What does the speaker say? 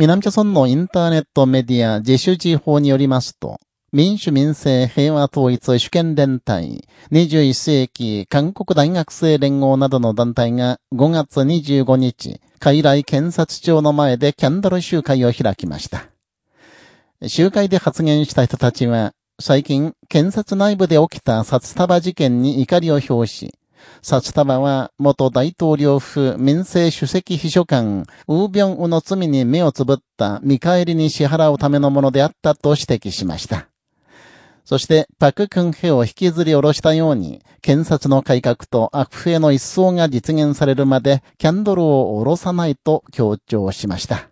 南朝村のインターネットメディア自主地法によりますと、民主民政平和統一主権連帯、21世紀韓国大学生連合などの団体が5月25日、海来検察庁の前でキャンドル集会を開きました。集会で発言した人たちは、最近、検察内部で起きた札束事件に怒りを表し、札束は元大統領府民政主席秘書官、ウービョンウの罪に目をつぶった見返りに支払うためのものであったと指摘しました。そして、パククンヘを引きずり下ろしたように、検察の改革と悪不への一掃が実現されるまで、キャンドルを下ろさないと強調しました。